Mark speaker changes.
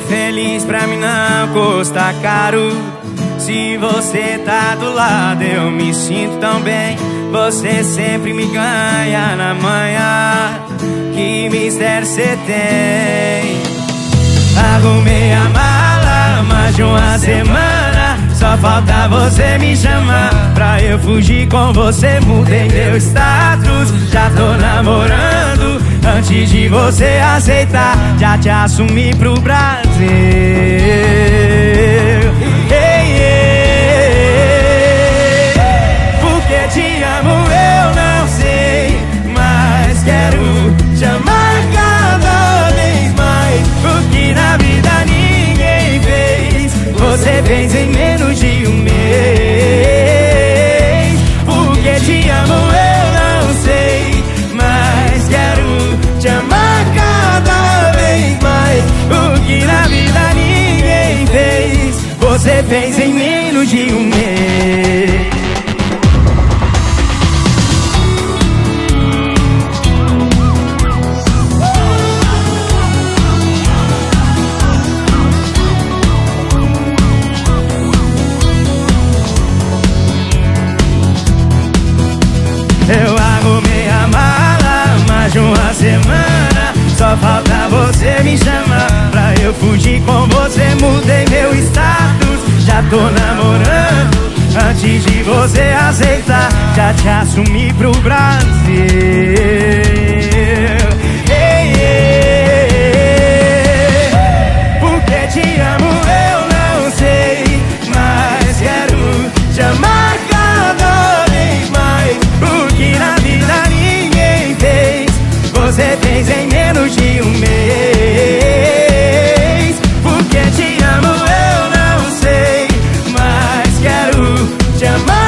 Speaker 1: feliz pra mim não custa caro. Se você tá do lado, eu me sinto tão bem. Você sempre me ganha na manhã. Que mistério cê tem? Arrumei a mala mais de uma semana. Só falta você me chamar Pra eu fugir com você Mudei meu status Já tô namorando Antes de você aceitar Já te assumi pro Brasil hey, yeah. Porque te amo eu não sei Mas quero Você fez em menos de um mês. Eu arrumei a mala mais de uma semana Só falta tô namorando Antes de você aceitar. Já te assumi pro Brasil Jamaica.